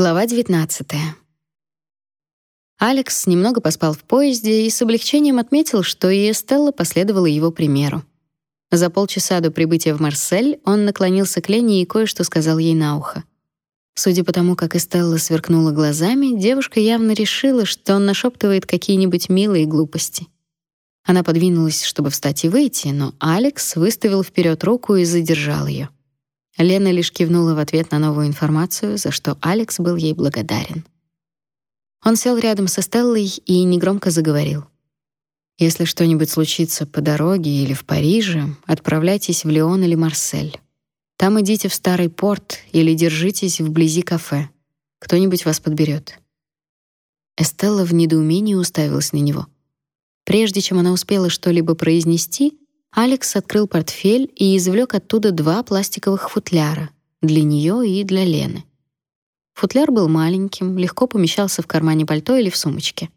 Глава 19. Алекс немного поспал в поезде и с облегчением отметил, что и Эстелла последовала его примеру. За полчаса до прибытия в Марсель он наклонился к Лене и кое-что сказал ей на ухо. Судя по тому, как Эстелла сверкнула глазами, девушка явно решила, что он нашептывает какие-нибудь милые глупости. Она подвинулась, чтобы встать и выйти, но Алекс выставил вперед руку и задержал ее. Лена лишь кивнула в ответ на новую информацию, за что Алекс был ей благодарен. Он сел рядом со Стеллой и негромко заговорил. Если что-нибудь случится по дороге или в Париже, отправляйтесь в Лион или Марсель. Там идите в старый порт или держитесь вблизи кафе. Кто-нибудь вас подберет. Эстелла в недоумении уставилась на него. Прежде чем она успела что-либо произнести, Алекс открыл портфель и извлек оттуда два пластиковых футляра для нее и для Лены. Футляр был маленьким, легко помещался в кармане пальто или в сумочке.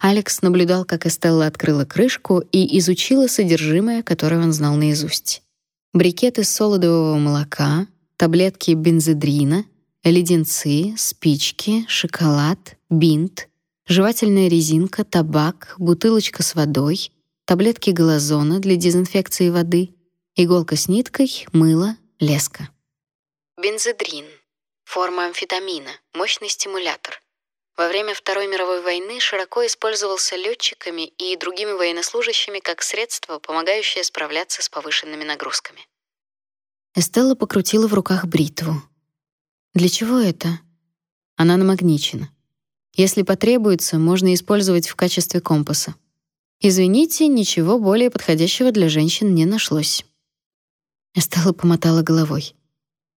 Алекс наблюдал, как Эстелла открыла крышку и изучила содержимое, которое он знал наизусть. Брикеты солодового молока, таблетки бензодрина, леденцы, спички, шоколад, бинт, жевательная резинка, табак, бутылочка с водой — таблетки галазона для дезинфекции воды, иголка с ниткой, мыло, леска. Бензодрин. Форма амфетамина, мощный стимулятор. Во время Второй мировой войны широко использовался летчиками и другими военнослужащими как средство, помогающее справляться с повышенными нагрузками. Эстелла покрутила в руках бритву. Для чего это? Она намагничена. Если потребуется, можно использовать в качестве компаса. Извините, ничего более подходящего для женщин не нашлось. Эстелла помотала головой.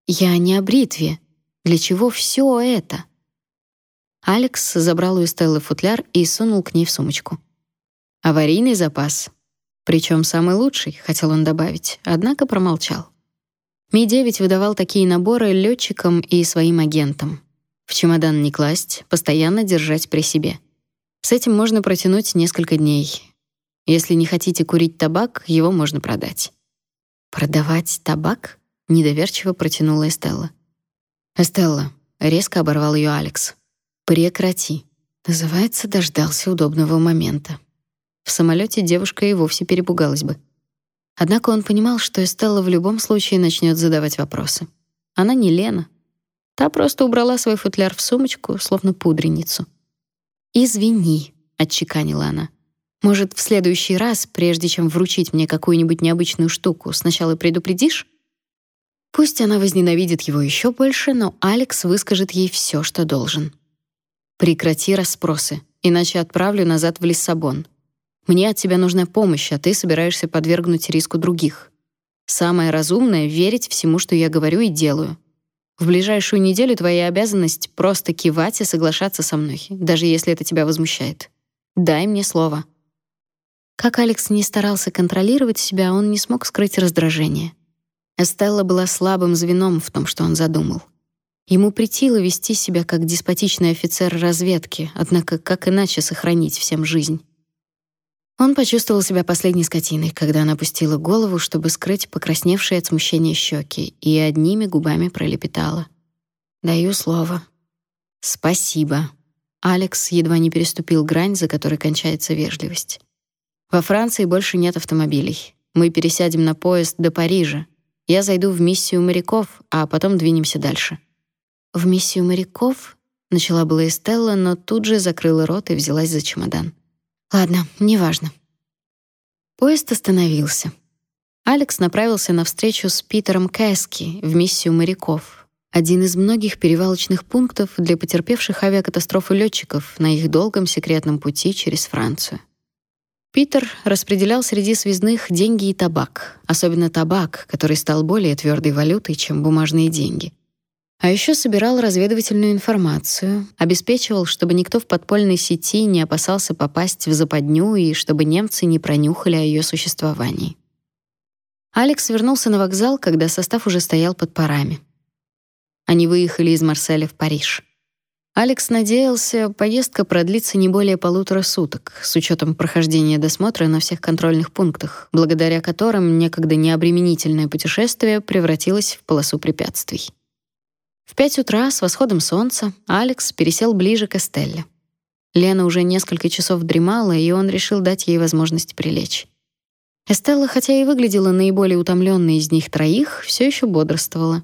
Я не о бритве. Для чего все это? Алекс забрал у Эстеллы футляр и сунул к ней в сумочку. Аварийный запас. Причем самый лучший, хотел он добавить, однако промолчал. Ми-9 выдавал такие наборы летчикам и своим агентам. В чемодан не класть, постоянно держать при себе. С этим можно протянуть несколько дней, если не хотите курить табак, его можно продать. Продавать табак? недоверчиво протянула Эстелла. Эстелла, резко оборвал ее Алекс. Прекрати. Называется, дождался удобного момента. В самолете девушка и вовсе перепугалась бы. Однако он понимал, что Эстелла в любом случае начнет задавать вопросы. Она не Лена. Та просто убрала свой футляр в сумочку, словно пудреницу. «Извини», — отчеканила она. Может, в следующий раз, прежде чем вручить мне какую-нибудь необычную штуку, сначала предупредишь? Пусть она возненавидит его еще больше, но Алекс выскажет ей все, что должен. Прекрати расспросы, иначе отправлю назад в Лиссабон. Мне от тебя нужна помощь, а ты собираешься подвергнуть риску других. Самое разумное верить всему, что я говорю и делаю. В ближайшую неделю твоя обязанность просто кивать и соглашаться со мной, даже если это тебя возмущает. Дай мне слово. Как Алекс не старался контролировать себя, он не смог скрыть раздражение. Эстелла была слабым звеном в том, что он задумал. Ему притило вести себя как деспотичный офицер разведки, однако как иначе сохранить всем жизнь? Он почувствовал себя последней скотиной, когда она опустила голову, чтобы скрыть покрасневшие от смущения щеки, и одними губами пролепетала: "Даю слово". "Спасибо". Алекс едва не переступил грань, за которой кончается вежливость. Во Франции больше нет автомобилей. Мы пересядем на поезд до Парижа. Я зайду в миссию моряков, а потом двинемся дальше. В миссию моряков начала была Эстелла, но тут же закрыла рот и взялась за чемодан. Ладно, неважно. Поезд остановился. Алекс направился на встречу с Питером Кэски в миссию моряков. Один из многих перевалочных пунктов для потерпевших авиакатастрофы летчиков на их долгом секретном пути через Францию. Питер распределял среди связных деньги и табак, особенно табак, который стал более твердой валютой, чем бумажные деньги. А еще собирал разведывательную информацию, обеспечивал, чтобы никто в подпольной сети не опасался попасть в западню и чтобы немцы не пронюхали о ее существовании. Алекс вернулся на вокзал, когда состав уже стоял под парами. Они выехали из Марселя в Париж. Алекс надеялся, поездка продлится не более полутора суток, с учетом прохождения досмотра на всех контрольных пунктах, благодаря которым некогда необременительное путешествие превратилось в полосу препятствий. В пять утра с восходом солнца Алекс пересел ближе к Эстелле. Лена уже несколько часов дремала, и он решил дать ей возможность прилечь. Эстелла, хотя и выглядела наиболее утомленной из них троих, все еще бодрствовала.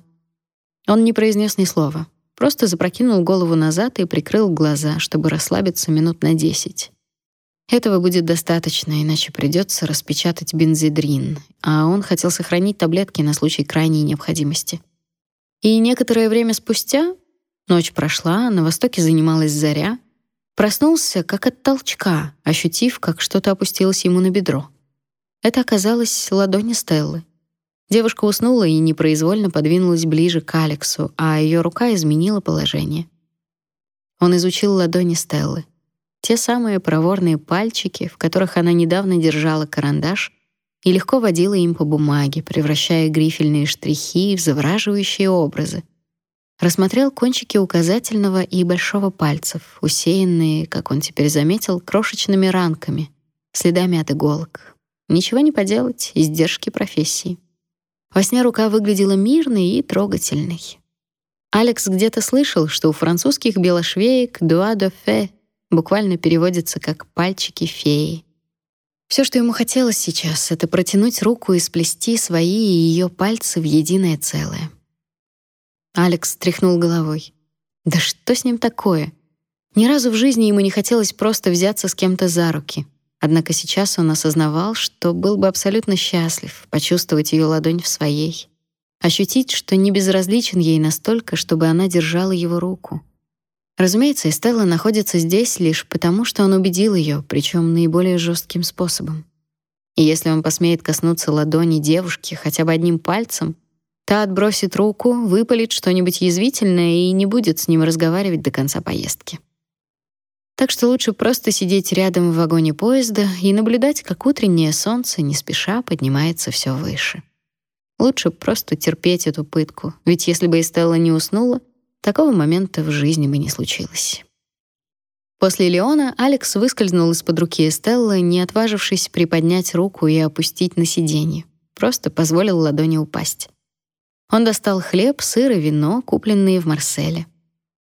Он не произнес ни слова, просто запрокинул голову назад и прикрыл глаза, чтобы расслабиться минут на десять. Этого будет достаточно, иначе придется распечатать бензидрин, а он хотел сохранить таблетки на случай крайней необходимости. И некоторое время спустя, ночь прошла, на востоке занималась заря, проснулся как от толчка, ощутив, как что-то опустилось ему на бедро. Это оказалась ладонь Стеллы. Девушка уснула и непроизвольно подвинулась ближе к Алексу, а ее рука изменила положение. Он изучил ладони Стеллы. Те самые проворные пальчики, в которых она недавно держала карандаш и легко водила им по бумаге, превращая грифельные штрихи в завораживающие образы. Рассмотрел кончики указательного и большого пальцев, усеянные, как он теперь заметил, крошечными ранками, следами от иголок. Ничего не поделать, издержки профессии. Во сне рука выглядела мирной и трогательной. Алекс где-то слышал, что у французских белошвеек «doigt de fée» буквально переводится как «пальчики феи». Все, что ему хотелось сейчас, это протянуть руку и сплести свои и ее пальцы в единое целое. Алекс тряхнул головой. Да что с ним такое? Ни разу в жизни ему не хотелось просто взяться с кем-то за руки. Однако сейчас он осознавал, что был бы абсолютно счастлив почувствовать ее ладонь в своей, ощутить, что не безразличен ей настолько, чтобы она держала его руку. Разумеется, Эстелла находится здесь лишь потому, что он убедил ее, причем наиболее жестким способом. И если он посмеет коснуться ладони девушки хотя бы одним пальцем, та отбросит руку, выпалит что-нибудь язвительное и не будет с ним разговаривать до конца поездки. Так что лучше просто сидеть рядом в вагоне поезда и наблюдать, как утреннее солнце не спеша поднимается все выше. Лучше просто терпеть эту пытку, ведь если бы Эстелла не уснула, Такого момента в жизни бы не случилось. После Леона Алекс выскользнул из-под руки Эстеллы, не отважившись приподнять руку и опустить на сиденье. Просто позволил ладони упасть. Он достал хлеб, сыр и вино, купленные в Марселе.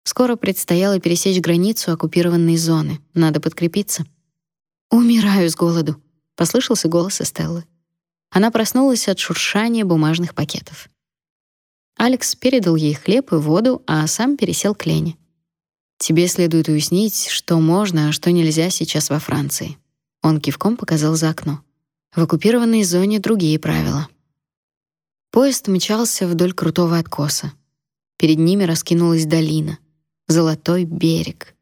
Скоро предстояло пересечь границу оккупированной зоны. Надо подкрепиться. «Умираю с голоду», — послышался голос Эстеллы. Она проснулась от шуршания бумажных пакетов. Алекс передал ей хлеб и воду, а сам пересел к Лене. Тебе следует уяснить, что можно, а что нельзя сейчас во Франции. Он кивком показал за окно. В оккупированной зоне другие правила. Поезд мчался вдоль крутого откоса. Перед ними раскинулась долина, золотой берег.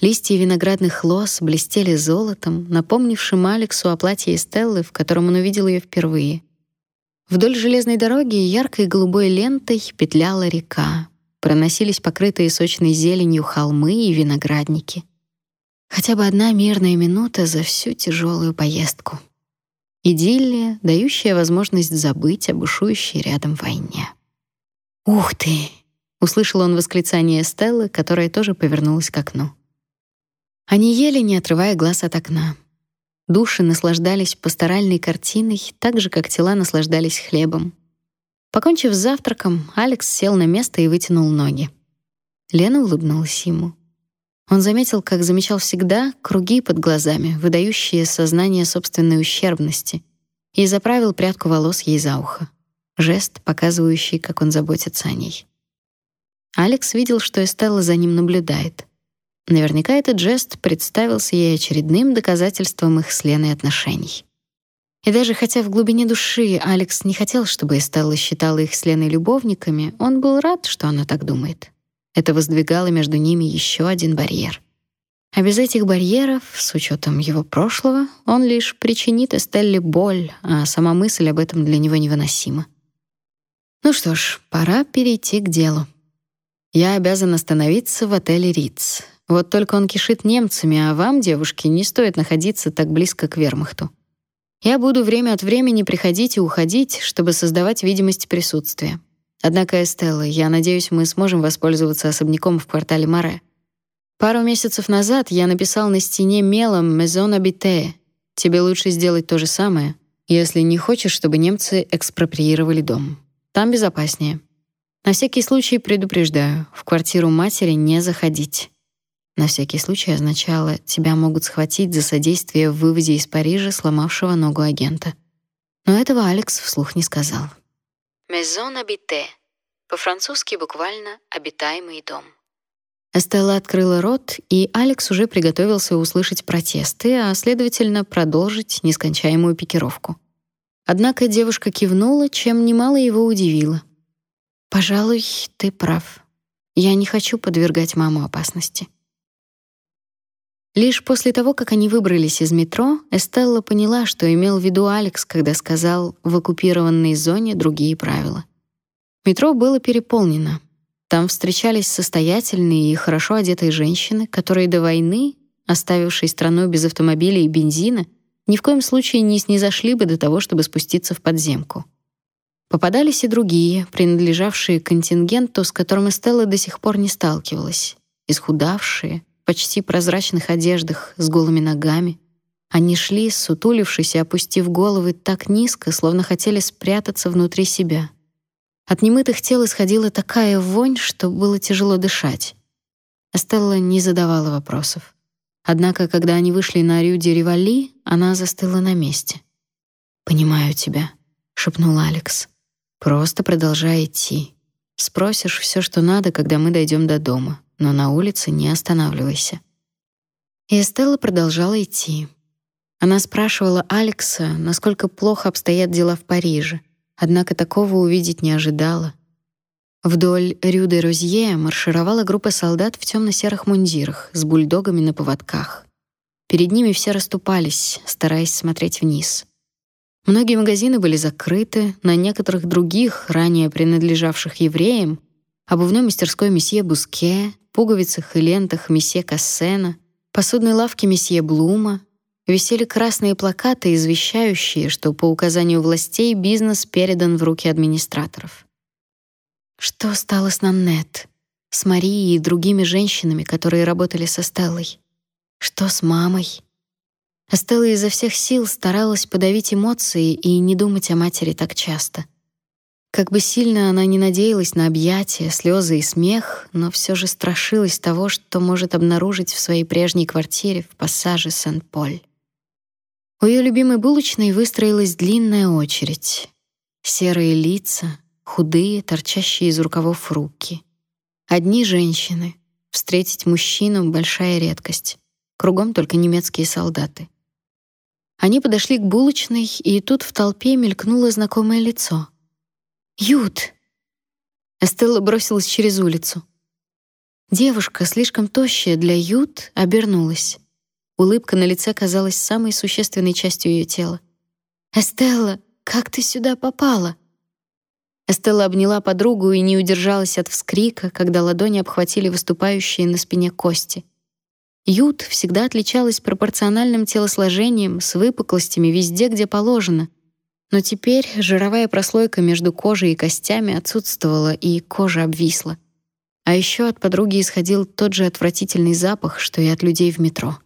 Листья виноградных лоз блестели золотом, напомнившим Алексу о платье Эстеллы, в котором он увидел ее впервые. Вдоль железной дороги яркой голубой лентой петляла река. Проносились покрытые сочной зеленью холмы и виноградники. Хотя бы одна мирная минута за всю тяжелую поездку. Идиллия, дающая возможность забыть о бушующей рядом войне. «Ух ты!» — услышал он восклицание Стеллы, которая тоже повернулась к окну. Они ели, не отрывая глаз от окна. Души наслаждались пасторальной картиной, так же как тела наслаждались хлебом. Покончив с завтраком, Алекс сел на место и вытянул ноги. Лена улыбнулась ему. Он заметил, как замечал всегда, круги под глазами, выдающие сознание собственной ущербности, и заправил прядку волос ей за ухо. Жест, показывающий, как он заботится о ней. Алекс видел, что Эстелла за ним наблюдает. Наверняка этот жест представился ей очередным доказательством их с Леной отношений. И даже хотя в глубине души Алекс не хотел, чтобы Эстелла считала их с Леной любовниками, он был рад, что она так думает. Это воздвигало между ними еще один барьер. А без этих барьеров, с учетом его прошлого, он лишь причинит Эстелле боль, а сама мысль об этом для него невыносима. Ну что ж, пора перейти к делу. Я обязан остановиться в отеле Ritz. Вот только он кишит немцами, а вам, девушки, не стоит находиться так близко к вермахту. Я буду время от времени приходить и уходить, чтобы создавать видимость присутствия. Однако, Эстелла, я надеюсь, мы сможем воспользоваться особняком в квартале Маре. Пару месяцев назад я написал на стене мелом «Maison habitée». Тебе лучше сделать то же самое, если не хочешь, чтобы немцы экспроприировали дом. Там безопаснее. На всякий случай предупреждаю, в квартиру матери не заходить. На всякий случай означало, тебя могут схватить за содействие в вывозе из Парижа сломавшего ногу агента. Но этого Алекс вслух не сказал. Maison habitée. По-французски буквально обитаемый дом. Эстелла открыла рот, и Алекс уже приготовился услышать протесты, а следовательно, продолжить нескончаемую пикировку. Однако девушка кивнула, чем немало его удивило. Пожалуй, ты прав. Я не хочу подвергать маму опасности. Лишь после того, как они выбрались из метро, Эстелла поняла, что имел в виду Алекс, когда сказал «в оккупированной зоне другие правила». Метро было переполнено. Там встречались состоятельные и хорошо одетые женщины, которые до войны, оставившие страну без автомобилей и бензина, ни в коем случае не снизошли бы до того, чтобы спуститься в подземку. Попадались и другие, принадлежавшие контингенту, с которым Эстелла до сих пор не сталкивалась. Исхудавшие, почти прозрачных одеждах, с голыми ногами. Они шли, сутулившись и опустив головы так низко, словно хотели спрятаться внутри себя. От немытых тел исходила такая вонь, что было тяжело дышать. Эстелла не задавала вопросов. Однако, когда они вышли на Рю де Ривали, она застыла на месте. «Понимаю тебя», — шепнул Алекс. Просто продолжай идти. Спросишь все, что надо, когда мы дойдем до дома, но на улице не останавливайся. И Эстелла продолжала идти. Она спрашивала Алекса, насколько плохо обстоят дела в Париже, однако такого увидеть не ожидала. Вдоль Рю де Розье маршировала группа солдат в темно серых мундирах с бульдогами на поводках. Перед ними все расступались, стараясь смотреть вниз. Многие магазины были закрыты, на некоторых других, ранее принадлежавших евреям, обувной мастерской месье Буске, пуговицах и лентах месье Кассена, посудной лавке месье Блума висели красные плакаты, извещающие, что по указанию властей бизнес передан в руки администраторов. Что стало с Наннет, с Марией и другими женщинами, которые работали со Стеллой? Что с мамой? Эстелла изо всех сил старалась подавить эмоции и не думать о матери так часто. Как бы сильно она ни надеялась на объятия, слезы и смех, но все же страшилась того, что может обнаружить в своей прежней квартире в пассаже Сен-Поль. У ее любимой булочной выстроилась длинная очередь. Серые лица, худые, торчащие из рукавов руки. Одни женщины. Встретить мужчину — большая редкость. Кругом только немецкие солдаты. Они подошли к булочной, и тут в толпе мелькнуло знакомое лицо. «Ют!» Эстелла бросилась через улицу. Девушка, слишком тощая для Ют, обернулась. Улыбка на лице казалась самой существенной частью ее тела. «Эстелла, как ты сюда попала?» Эстелла обняла подругу и не удержалась от вскрика, когда ладони обхватили выступающие на спине кости. Ют всегда отличалась пропорциональным телосложением с выпуклостями везде, где положено. Но теперь жировая прослойка между кожей и костями отсутствовала, и кожа обвисла. А еще от подруги исходил тот же отвратительный запах, что и от людей в метро.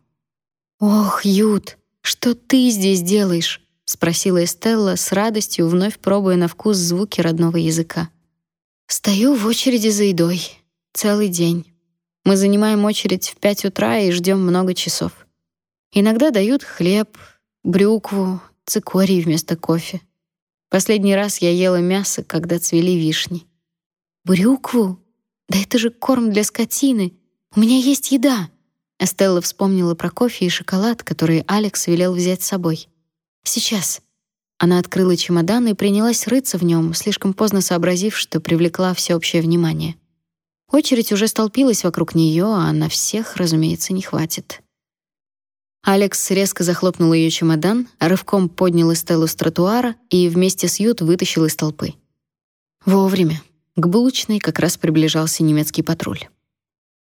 «Ох, Ют, что ты здесь делаешь?» — спросила Эстелла с радостью, вновь пробуя на вкус звуки родного языка. «Стою в очереди за едой. Целый день. Мы занимаем очередь в пять утра и ждем много часов. Иногда дают хлеб, брюкву, цикорий вместо кофе. Последний раз я ела мясо, когда цвели вишни. Брюкву? Да это же корм для скотины. У меня есть еда. Эстелла вспомнила про кофе и шоколад, которые Алекс велел взять с собой. Сейчас. Она открыла чемодан и принялась рыться в нем, слишком поздно сообразив, что привлекла всеобщее внимание. Очередь уже столпилась вокруг нее, а на всех, разумеется, не хватит. Алекс резко захлопнул ее чемодан, рывком поднял Эстеллу с тротуара и вместе с Ют вытащил из толпы. Вовремя. К булочной как раз приближался немецкий патруль.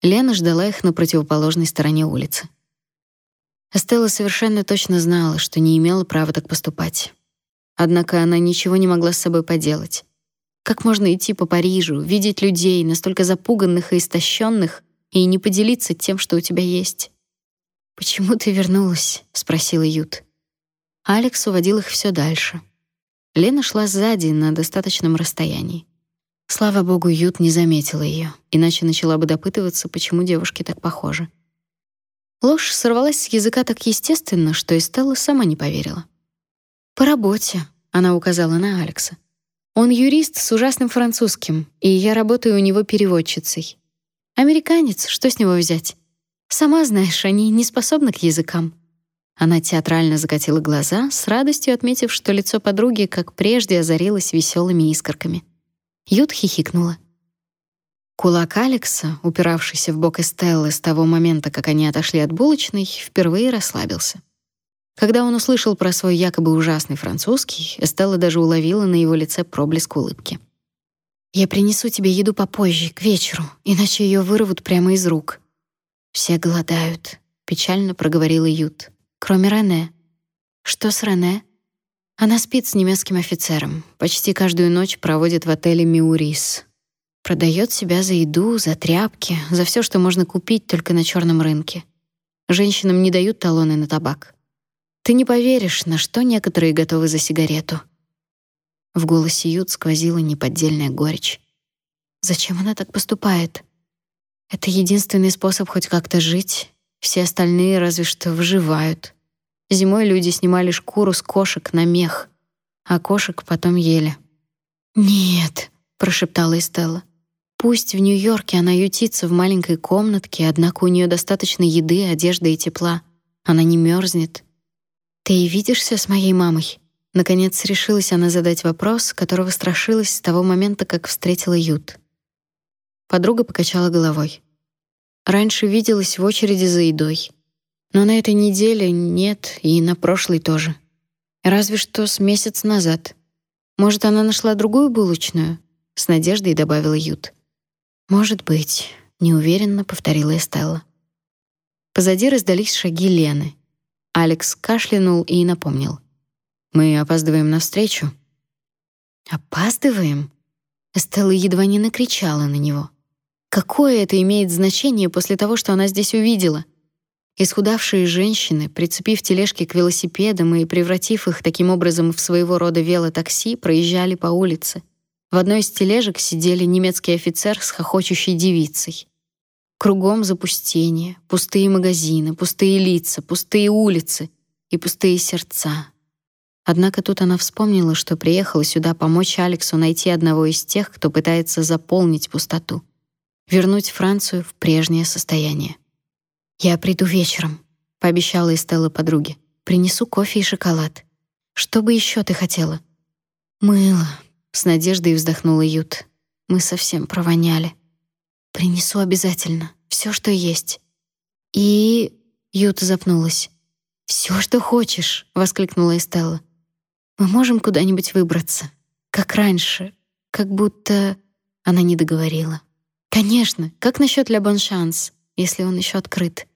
Лена ждала их на противоположной стороне улицы. Эстелла совершенно точно знала, что не имела права так поступать. Однако она ничего не могла с собой поделать. Как можно идти по Парижу, видеть людей, настолько запуганных и истощенных, и не поделиться тем, что у тебя есть? «Почему ты вернулась?» — спросила Ют. Алекс уводил их все дальше. Лена шла сзади на достаточном расстоянии. Слава богу, Ют не заметила ее, иначе начала бы допытываться, почему девушки так похожи. Ложь сорвалась с языка так естественно, что и Стелла сама не поверила. «По работе», — она указала на Алекса. «Он юрист с ужасным французским, и я работаю у него переводчицей. Американец, что с него взять? Сама знаешь, они не способны к языкам». Она театрально закатила глаза, с радостью отметив, что лицо подруги, как прежде, озарилось веселыми искорками. Ют хихикнула. Кулак Алекса, упиравшийся в бок Эстеллы с того момента, как они отошли от булочной, впервые расслабился. Когда он услышал про свой якобы ужасный французский, Эстелла даже уловила на его лице проблеск улыбки. «Я принесу тебе еду попозже, к вечеру, иначе ее вырвут прямо из рук». «Все голодают», — печально проговорила Ют. «Кроме Рене». «Что с Рене?» Она спит с немецким офицером, почти каждую ночь проводит в отеле Миурис. Продает себя за еду, за тряпки, за все, что можно купить только на черном рынке. Женщинам не дают талоны на табак. Ты не поверишь, на что некоторые готовы за сигарету. В голосе Ют сквозила неподдельная горечь. Зачем она так поступает? Это единственный способ хоть как-то жить. Все остальные разве что выживают. Зимой люди снимали шкуру с кошек на мех, а кошек потом ели. «Нет», — прошептала Эстелла. «Пусть в Нью-Йорке она ютится в маленькой комнатке, однако у нее достаточно еды, одежды и тепла. Она не мерзнет. Ты видишься с моей мамой?» Наконец решилась она задать вопрос, которого страшилась с того момента, как встретила Ют. Подруга покачала головой. Раньше виделась в очереди за едой. Но на этой неделе нет, и на прошлой тоже. Разве что с месяц назад. Может, она нашла другую булочную? С надеждой добавила Ют. Может быть, неуверенно повторила Эстелла. Позади раздались шаги Лены. Алекс кашлянул и напомнил: "Мы опаздываем на встречу". "Опаздываем?" Эстелла едва не накричала на него. Какое это имеет значение после того, что она здесь увидела? Исхудавшие женщины, прицепив тележки к велосипедам и превратив их таким образом в своего рода велотакси, проезжали по улице. В одной из тележек сидели немецкий офицер с хохочущей девицей. Кругом запустение, пустые магазины, пустые лица, пустые улицы и пустые сердца. Однако тут она вспомнила, что приехала сюда помочь Алексу найти одного из тех, кто пытается заполнить пустоту, вернуть Францию в прежнее состояние. «Я приду вечером», — пообещала Эстелла подруге. «Принесу кофе и шоколад. Что бы еще ты хотела?» «Мыло», — с надеждой вздохнула Ют. «Мы совсем провоняли. Принесу обязательно. Все, что есть». «И...» — Ют запнулась. «Все, что хочешь», — воскликнула Эстелла. «Мы можем куда-нибудь выбраться. Как раньше. Как будто...» Она не договорила. «Конечно. Как насчет Ля Боншанс, если он еще открыт?»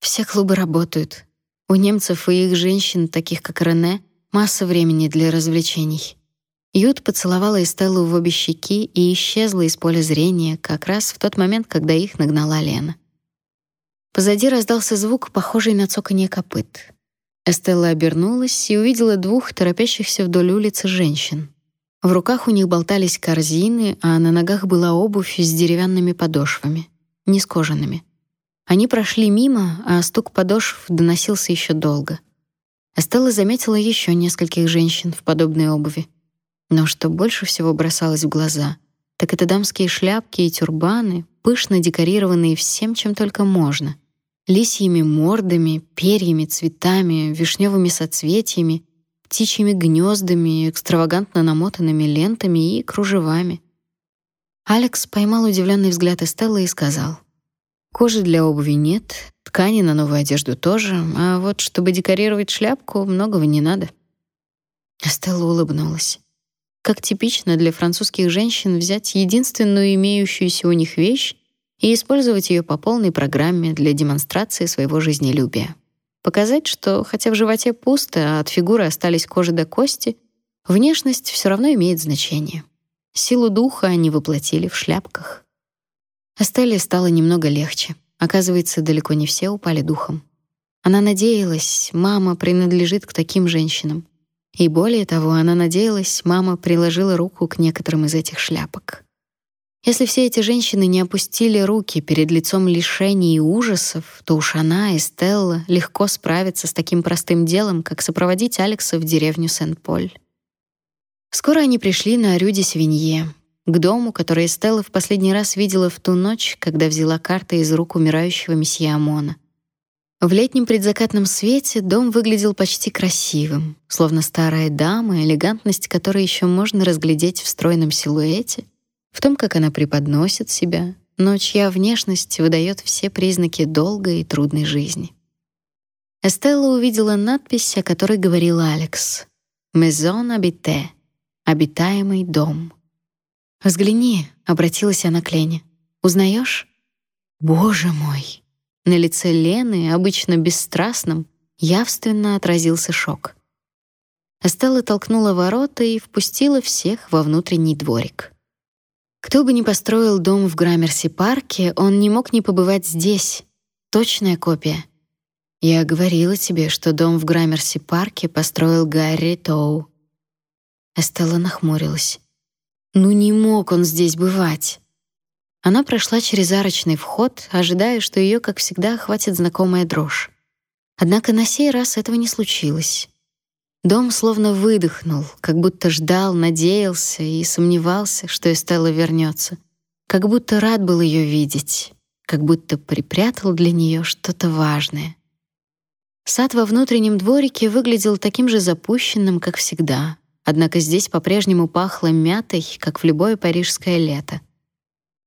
Все клубы работают. У немцев и их женщин, таких как Рене, масса времени для развлечений. Ют поцеловала Эстеллу в обе щеки и исчезла из поля зрения как раз в тот момент, когда их нагнала Лена. Позади раздался звук, похожий на цоканье копыт. Эстелла обернулась и увидела двух торопящихся вдоль улицы женщин. В руках у них болтались корзины, а на ногах была обувь с деревянными подошвами, не с кожаными. Они прошли мимо, а стук подошв доносился еще долго. Эстелла заметила еще нескольких женщин в подобной обуви. Но что больше всего бросалось в глаза, так это дамские шляпки и тюрбаны, пышно декорированные всем, чем только можно. Лисьими мордами, перьями, цветами, вишневыми соцветиями, птичьими гнездами, экстравагантно намотанными лентами и кружевами. Алекс поймал удивленный взгляд Эстеллы и сказал: Кожи для обуви нет, ткани на новую одежду тоже, а вот чтобы декорировать шляпку, многого не надо. Стелла улыбнулась. Как типично для французских женщин взять единственную имеющуюся у них вещь и использовать ее по полной программе для демонстрации своего жизнелюбия. Показать, что хотя в животе пусто, а от фигуры остались кожа до кости, внешность все равно имеет значение. Силу духа они воплотили в шляпках. Эстелле стало немного легче. Оказывается, далеко не все упали духом. Она надеялась, мама принадлежит к таким женщинам. И более того, она надеялась, мама приложила руку к некоторым из этих шляпок. Если все эти женщины не опустили руки перед лицом лишений и ужасов, то уж она и Стелла легко справятся с таким простым делом, как сопроводить Алекса в деревню Сен-Поль. Скоро они пришли на Рю-де-Свинье, к дому, который Стелла в последний раз видела в ту ночь, когда взяла карты из рук умирающего месье Амона. В летнем предзакатном свете дом выглядел почти красивым, словно старая дама, элегантность которой еще можно разглядеть в стройном силуэте, в том, как она преподносит себя, но чья внешность выдает все признаки долгой и трудной жизни. Эстелла увидела надпись, о которой говорил Алекс: "Maison habitée" обитаемый дом. «Взгляни», — обратилась она к Лене. «Узнаешь?» «Боже мой!» На лице Лены, обычно бесстрастном, явственно отразился шок. Эстелла толкнула ворота и впустила всех во внутренний дворик. Кто бы ни построил дом в Граммерси-парке, он не мог не побывать здесь. Точная копия. Я говорила тебе, что дом в Граммерси-парке построил Гарри Тоу. Эстелла нахмурилась. Ну не мог он здесь бывать. Она прошла через арочный вход, ожидая, что ее, как всегда, охватит знакомая дрожь. Однако на сей раз этого не случилось. Дом словно выдохнул, как будто ждал, надеялся и сомневался, что Эстелла вернется, как будто рад был ее видеть, как будто припрятал для нее что-то важное. Сад во внутреннем дворике выглядел таким же запущенным, как всегда, Однако здесь по-прежнему пахло мятой, как в любое парижское лето.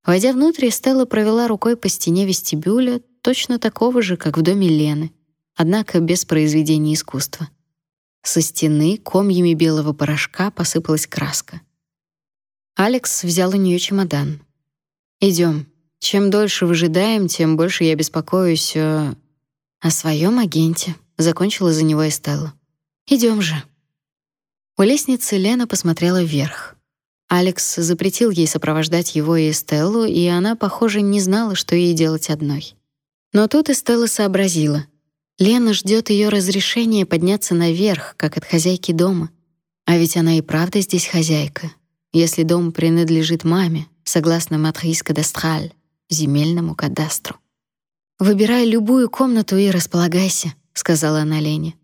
Войдя внутрь, Стелла провела рукой по стене вестибюля, точно такого же, как в доме Лены, однако без произведений искусства. Со стены комьями белого порошка посыпалась краска. Алекс взял у нее чемодан. Идем. Чем дольше выжидаем, тем больше я беспокоюсь о о своем агенте, закончила за него Эстелла. Идем же. У лестницы Лена посмотрела вверх. Алекс запретил ей сопровождать его и Эстеллу, и она, похоже, не знала, что ей делать одной. Но тут Эстелла сообразила. Лена ждет ее разрешения подняться наверх, как от хозяйки дома. А ведь она и правда здесь хозяйка. Если дом принадлежит маме, согласно матрис кадастраль, земельному кадастру. «Выбирай любую комнату и располагайся», — сказала она Лене.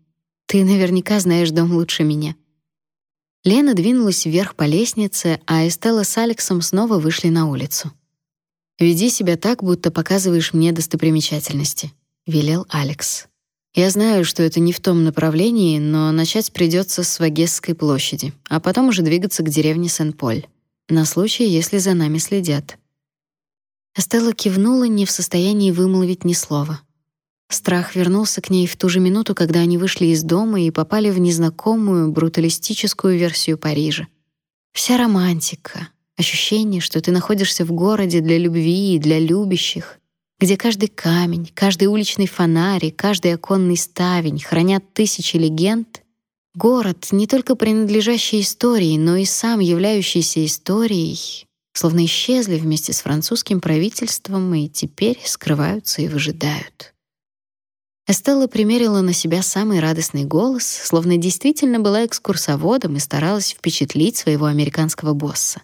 «Ты наверняка знаешь дом лучше меня». Лена двинулась вверх по лестнице, а Эстелла с Алексом снова вышли на улицу. «Веди себя так, будто показываешь мне достопримечательности», — велел Алекс. «Я знаю, что это не в том направлении, но начать придется с Вагесской площади, а потом уже двигаться к деревне Сен-Поль, на случай, если за нами следят». Эстелла кивнула, не в состоянии вымолвить ни слова. Страх вернулся к ней в ту же минуту, когда они вышли из дома и попали в незнакомую, бруталистическую версию Парижа. Вся романтика, ощущение, что ты находишься в городе для любви и для любящих, где каждый камень, каждый уличный фонарь, каждый оконный ставень хранят тысячи легенд, город, не только принадлежащий истории, но и сам являющийся историей, словно исчезли вместе с французским правительством и теперь скрываются и выжидают. Эстелла примерила на себя самый радостный голос, словно действительно была экскурсоводом и старалась впечатлить своего американского босса.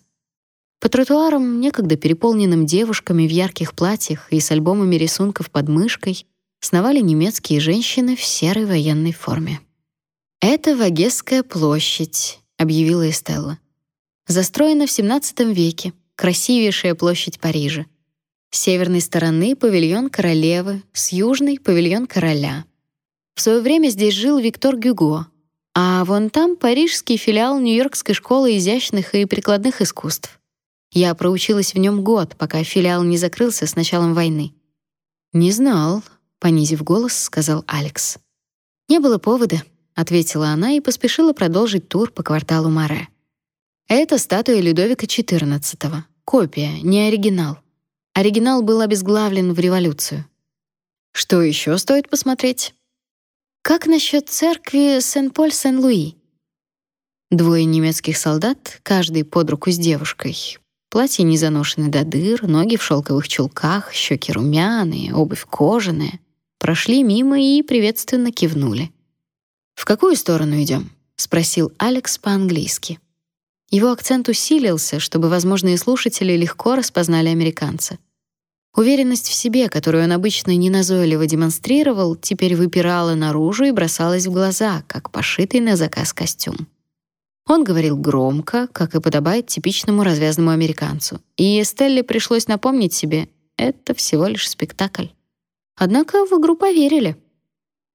По тротуарам, некогда переполненным девушками в ярких платьях и с альбомами рисунков под мышкой, сновали немецкие женщины в серой военной форме. «Это Вагесская площадь», — объявила Эстелла. «Застроена в XVII веке, красивейшая площадь Парижа. С северной стороны павильон королевы, с южной павильон короля. В свое время здесь жил Виктор Гюго, а вон там парижский филиал Нью-Йоркской школы изящных и прикладных искусств. Я проучилась в нем год, пока филиал не закрылся с началом войны. Не знал, понизив голос, сказал Алекс. Не было повода, ответила она и поспешила продолжить тур по кварталу Маре. Это статуя Людовика XIV, копия, не оригинал. Оригинал был обезглавлен в революцию. Что еще стоит посмотреть? Как насчет церкви Сен-Поль-Сен-Луи? Двое немецких солдат, каждый под руку с девушкой. Платья не заношены до дыр, ноги в шелковых чулках, щеки румяные, обувь кожаная. Прошли мимо и приветственно кивнули. «В какую сторону идем? спросил Алекс по-английски. Его акцент усилился, чтобы возможные слушатели легко распознали американца. Уверенность в себе, которую он обычно неназойливо демонстрировал, теперь выпирала наружу и бросалась в глаза, как пошитый на заказ костюм. Он говорил громко, как и подобает типичному развязному американцу, и Эстелле пришлось напомнить себе — это всего лишь спектакль. Однако в игру поверили.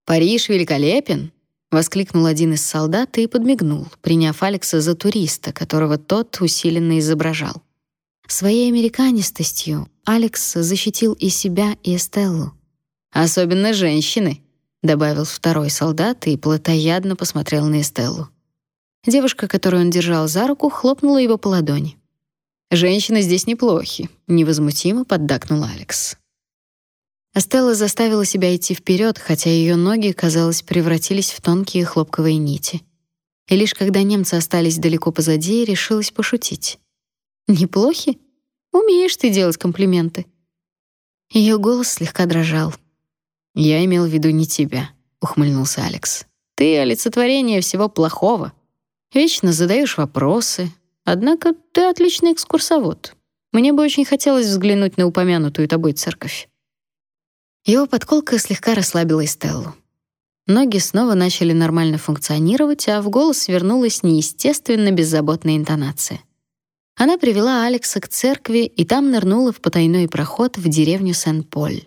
«Париж великолепен!» — воскликнул один из солдат и подмигнул, приняв Алекса за туриста, которого тот усиленно изображал. Своей американистостью Алекс защитил и себя, и Эстеллу. «Особенно женщины», — добавил второй солдат и плотоядно посмотрел на Эстеллу. Девушка, которую он держал за руку, хлопнула его по ладони. «Женщины здесь неплохи», — невозмутимо поддакнул Алекс. Эстелла заставила себя идти вперед, хотя ее ноги, казалось, превратились в тонкие хлопковые нити. И лишь когда немцы остались далеко позади, решилась пошутить. Неплохи? Умеешь ты делать комплименты. Ее голос слегка дрожал. Я имел в виду не тебя, ухмыльнулся Алекс. Ты олицетворение всего плохого. Вечно задаешь вопросы. Однако ты отличный экскурсовод. Мне бы очень хотелось взглянуть на упомянутую тобой церковь. Его подколка слегка расслабила Стеллу. Ноги снова начали нормально функционировать, а в голос вернулась неестественно беззаботная интонация. Она привела Алекса к церкви и там нырнула в потайной проход в деревню Сен-Поль.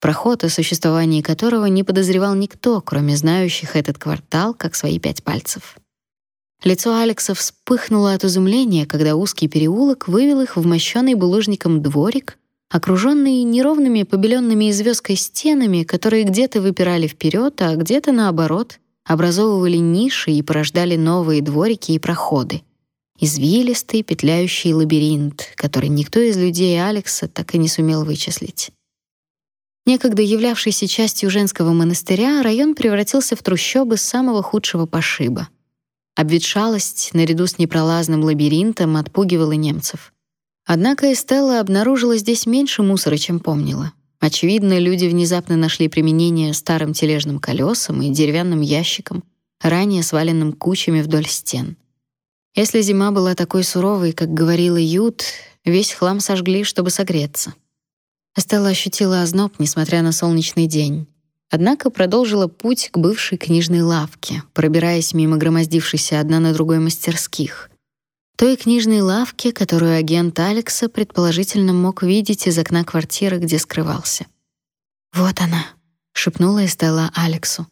Проход, о существовании которого не подозревал никто, кроме знающих этот квартал как свои пять пальцев. Лицо Алекса вспыхнуло от изумления, когда узкий переулок вывел их в мощенный булыжником дворик, окруженный неровными побеленными звездкой стенами, которые где-то выпирали вперед, а где-то наоборот образовывали ниши и порождали новые дворики и проходы извилистый петляющий лабиринт, который никто из людей Алекса так и не сумел вычислить. Некогда являвшийся частью женского монастыря, район превратился в трущобы самого худшего пошиба. Обветшалость наряду с непролазным лабиринтом отпугивала немцев. Однако Эстелла обнаружила здесь меньше мусора, чем помнила. Очевидно, люди внезапно нашли применение старым тележным колесам и деревянным ящикам, ранее сваленным кучами вдоль стен. Если зима была такой суровой, как говорила Ют, весь хлам сожгли, чтобы согреться. Стелла ощутила озноб, несмотря на солнечный день. Однако продолжила путь к бывшей книжной лавке, пробираясь мимо громоздившейся одна на другой мастерских. Той книжной лавке, которую агент Алекса предположительно мог видеть из окна квартиры, где скрывался. «Вот она», — шепнула Эстелла Алексу.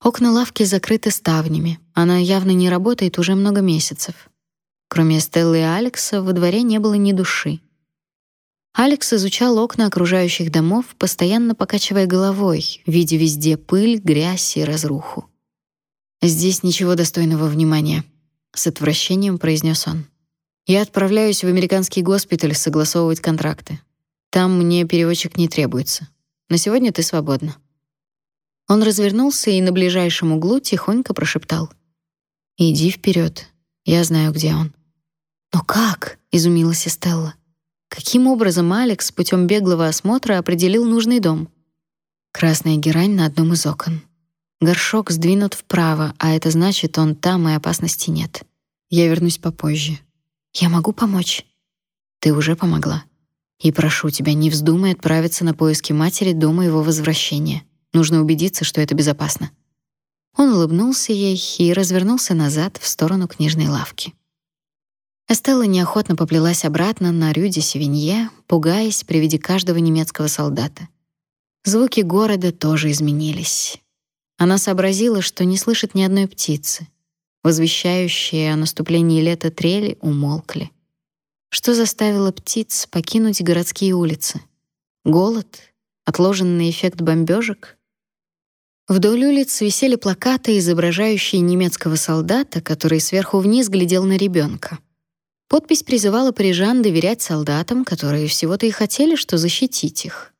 Окна лавки закрыты ставнями. Она явно не работает уже много месяцев. Кроме Стеллы и Алекса во дворе не было ни души. Алекс изучал окна окружающих домов, постоянно покачивая головой, видя везде пыль, грязь и разруху. Здесь ничего достойного внимания, с отвращением произнес он. Я отправляюсь в американский госпиталь согласовывать контракты. Там мне переводчик не требуется. На сегодня ты свободна. Он развернулся и на ближайшем углу тихонько прошептал: "Иди вперед, Я знаю, где он". "Но как?" изумилась Стелла. Каким образом Алекс путем беглого осмотра определил нужный дом? Красная герань на одном из окон. Горшок сдвинут вправо, а это значит, он там и опасности нет. Я вернусь попозже. Я могу помочь. Ты уже помогла. И прошу тебя, не вздумай отправиться на поиски матери до моего возвращения. Нужно убедиться, что это безопасно. Он улыбнулся ей и развернулся назад в сторону книжной лавки. Эстелла неохотно поплелась обратно на Рю де Севинье, пугаясь при виде каждого немецкого солдата. Звуки города тоже изменились. Она сообразила, что не слышит ни одной птицы. Возвещающие о наступлении лета трели умолкли. Что заставило птиц покинуть городские улицы? Голод? Отложенный эффект бомбежек? Вдоль улиц висели плакаты, изображающие немецкого солдата, который сверху вниз глядел на ребенка. Подпись призывала парижан доверять солдатам, которые всего-то и хотели, что защитить их.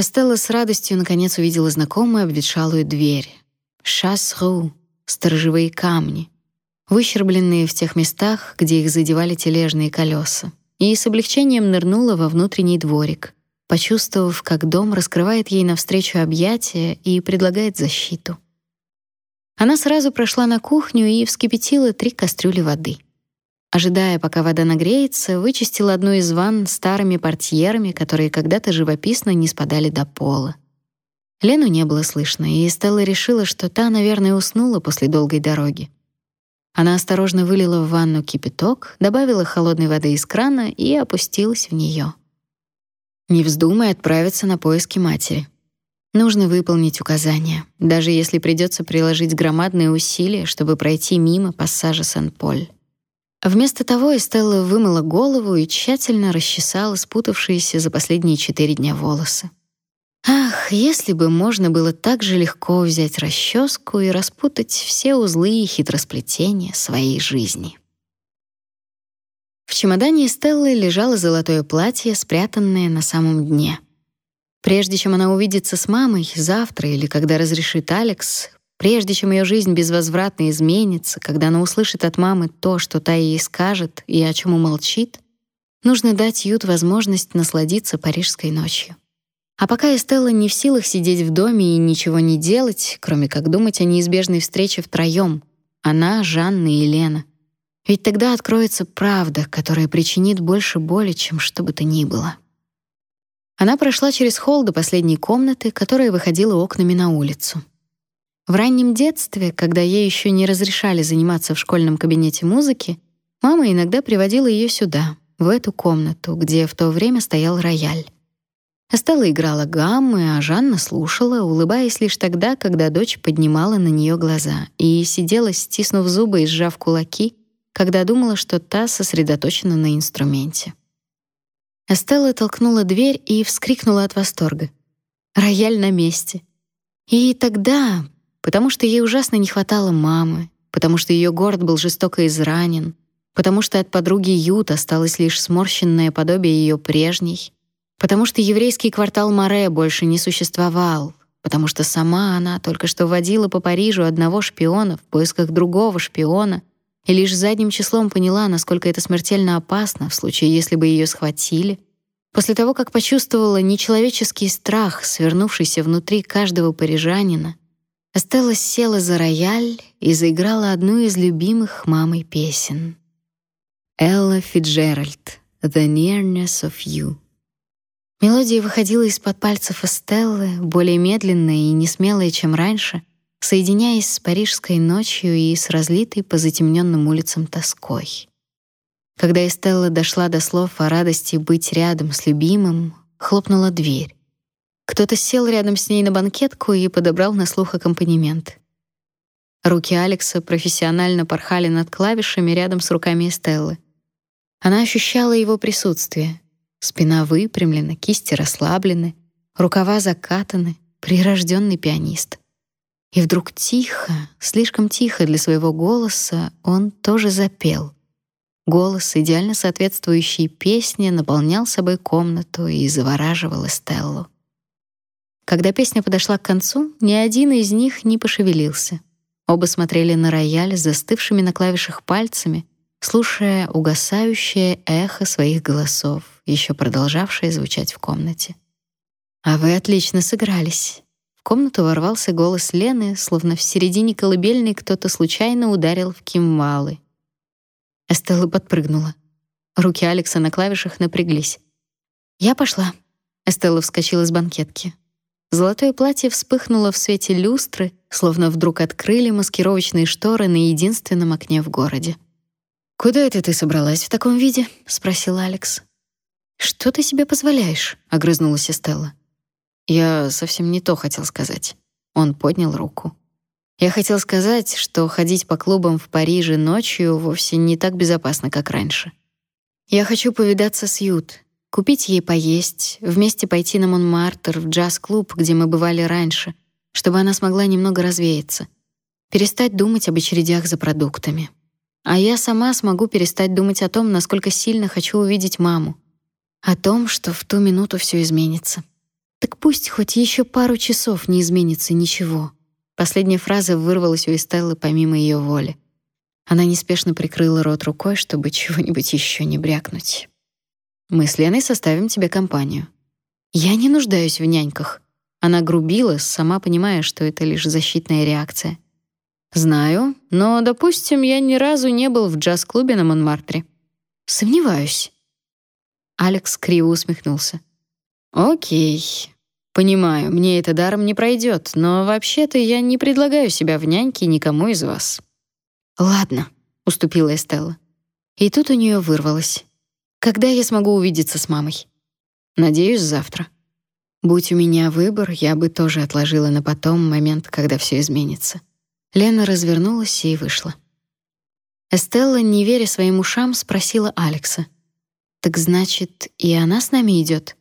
Эстелла с радостью наконец увидела знакомую обветшалую дверь. Шас-ру, сторожевые камни, выщербленные в тех местах, где их задевали тележные колеса, и с облегчением нырнула во внутренний дворик — почувствовав, как дом раскрывает ей навстречу объятия и предлагает защиту. Она сразу прошла на кухню и вскипятила три кастрюли воды. Ожидая, пока вода нагреется, вычистил одну из ванн старыми портьерами, которые когда-то живописно не спадали до пола. Лену не было слышно, и Стелла решила, что та, наверное, уснула после долгой дороги. Она осторожно вылила в ванну кипяток, добавила холодной воды из крана и опустилась в нее. Не вздумай отправиться на поиски матери. Нужно выполнить указания, даже если придется приложить громадные усилия, чтобы пройти мимо пассажа Сен-Поль. Вместо того Эстелла вымыла голову и тщательно расчесала спутавшиеся за последние четыре дня волосы. Ах, если бы можно было так же легко взять расческу и распутать все узлы и хитросплетения своей жизни. В чемодане Стеллы лежало золотое платье, спрятанное на самом дне. Прежде чем она увидится с мамой завтра или когда разрешит Алекс, Прежде чем ее жизнь безвозвратно изменится, когда она услышит от мамы то, что та ей скажет и о чем умолчит, нужно дать Ют возможность насладиться парижской ночью. А пока Эстелла не в силах сидеть в доме и ничего не делать, кроме как думать о неизбежной встрече втроем, она, Жанна и Елена. Ведь тогда откроется правда, которая причинит больше боли, чем что бы то ни было. Она прошла через холл до последней комнаты, которая выходила окнами на улицу. В раннем детстве, когда ей еще не разрешали заниматься в школьном кабинете музыки, мама иногда приводила ее сюда, в эту комнату, где в то время стоял рояль. Стелла играла гаммы, а Жанна слушала, улыбаясь лишь тогда, когда дочь поднимала на нее глаза, и сидела, стиснув зубы и сжав кулаки, когда думала, что та сосредоточена на инструменте. Стелла толкнула дверь и вскрикнула от восторга. Рояль на месте. И тогда, потому что ей ужасно не хватало мамы, потому что ее город был жестоко изранен, потому что от подруги Ют осталось лишь сморщенное подобие ее прежней, потому что еврейский квартал Море больше не существовал, потому что сама она только что водила по Парижу одного шпиона в поисках другого шпиона и лишь задним числом поняла, насколько это смертельно опасно в случае, если бы ее схватили. После того, как почувствовала нечеловеческий страх, свернувшийся внутри каждого парижанина, Эстелла села за рояль и заиграла одну из любимых мамой песен. Элла Фиджеральд «The Nearness of You». Мелодия выходила из-под пальцев Эстеллы, более медленная и несмелая, чем раньше, соединяясь с парижской ночью и с разлитой по затемненным улицам тоской. Когда Эстелла дошла до слов о радости быть рядом с любимым, хлопнула дверь. Кто-то сел рядом с ней на банкетку и подобрал на слух аккомпанемент. Руки Алекса профессионально порхали над клавишами рядом с руками Стеллы. Она ощущала его присутствие. Спина выпрямлена, кисти расслаблены, рукава закатаны, прирожденный пианист. И вдруг тихо, слишком тихо для своего голоса, он тоже запел. Голос, идеально соответствующий песне, наполнял собой комнату и завораживал Стеллу. Когда песня подошла к концу, ни один из них не пошевелился. Оба смотрели на рояль с застывшими на клавишах пальцами, слушая угасающее эхо своих голосов, еще продолжавшее звучать в комнате. «А вы отлично сыгрались». В комнату ворвался голос Лены, словно в середине колыбельной кто-то случайно ударил в кимвалы. Эстелла подпрыгнула. Руки Алекса на клавишах напряглись. «Я пошла». Эстелла вскочила с банкетки. Золотое платье вспыхнуло в свете люстры, словно вдруг открыли маскировочные шторы на единственном окне в городе. «Куда это ты собралась в таком виде?» — спросил Алекс. «Что ты себе позволяешь?» — огрызнулась Стелла. «Я совсем не то хотел сказать». Он поднял руку. «Я хотел сказать, что ходить по клубам в Париже ночью вовсе не так безопасно, как раньше. Я хочу повидаться с Ют, Купить ей поесть, вместе пойти на Монмартр, в джаз-клуб, где мы бывали раньше, чтобы она смогла немного развеяться. Перестать думать об очередях за продуктами. А я сама смогу перестать думать о том, насколько сильно хочу увидеть маму. О том, что в ту минуту все изменится. Так пусть хоть еще пару часов не изменится ничего. Последняя фраза вырвалась у Эстеллы помимо ее воли. Она неспешно прикрыла рот рукой, чтобы чего-нибудь еще не брякнуть. Мы с Леной составим тебе компанию. Я не нуждаюсь в няньках. Она грубила, сама понимая, что это лишь защитная реакция. Знаю, но, допустим, я ни разу не был в джаз-клубе на Монмартре. Сомневаюсь. Алекс криво усмехнулся. О'кей. Понимаю, мне это даром не пройдет, но вообще-то я не предлагаю себя в няньке никому из вас. Ладно, уступила Эстелла. И тут у нее вырвалось: когда я смогу увидеться с мамой? Надеюсь, завтра. Будь у меня выбор, я бы тоже отложила на потом момент, когда все изменится. Лена развернулась и вышла. Эстелла, не веря своим ушам, спросила Алекса: "Так значит, и она с нами идет?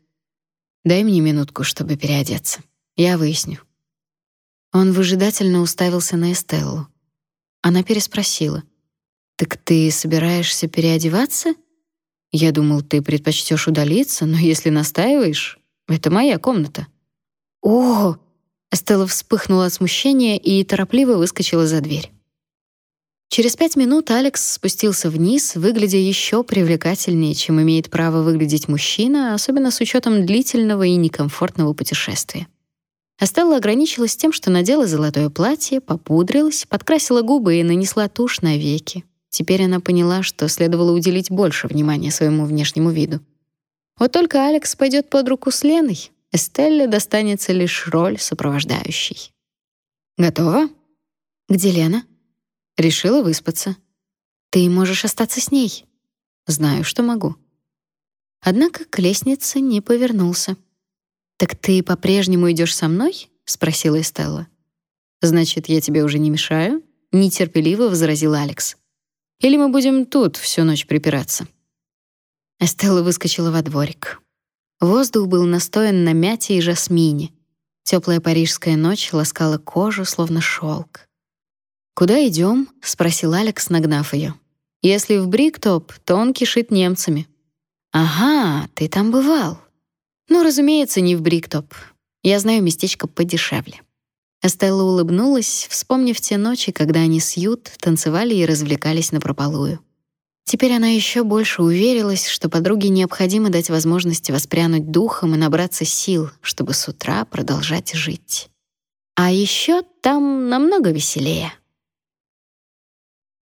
Дай мне минутку, чтобы переодеться. Я выясню". Он выжидательно уставился на Эстеллу. Она переспросила: "Так ты собираешься переодеваться?" Я думал, ты предпочтешь удалиться, но если настаиваешь, это моя комната. О! Стелла вспыхнула от смущения и торопливо выскочила за дверь. Через пять минут Алекс спустился вниз, выглядя еще привлекательнее, чем имеет право выглядеть мужчина, особенно с учетом длительного и некомфортного путешествия. Астелла ограничилась тем, что надела золотое платье, попудрилась, подкрасила губы и нанесла тушь на веки. Теперь она поняла, что следовало уделить больше внимания своему внешнему виду. Вот только Алекс пойдет под руку с Леной, Эстелле достанется лишь роль сопровождающей. Готова? Где Лена? Решила выспаться. Ты можешь остаться с ней. Знаю, что могу. Однако к лестнице не повернулся. Так ты по-прежнему идешь со мной? спросила Эстелла. Значит, я тебе уже не мешаю? нетерпеливо возразил Алекс. Или мы будем тут всю ночь припираться?» Эстелла выскочила во дворик. Воздух был настоен на мяте и жасмине. Теплая парижская ночь ласкала кожу, словно шелк. «Куда идем? спросил Алекс, нагнав ее. «Если в Бриктоп, то он кишит немцами». «Ага, ты там бывал». «Ну, разумеется, не в Бриктоп. Я знаю местечко подешевле». Эстелла улыбнулась, вспомнив те ночи, когда они с Ют танцевали и развлекались напропалую. Теперь она еще больше уверилась, что подруге необходимо дать возможность воспрянуть духом и набраться сил, чтобы с утра продолжать жить. А еще там намного веселее.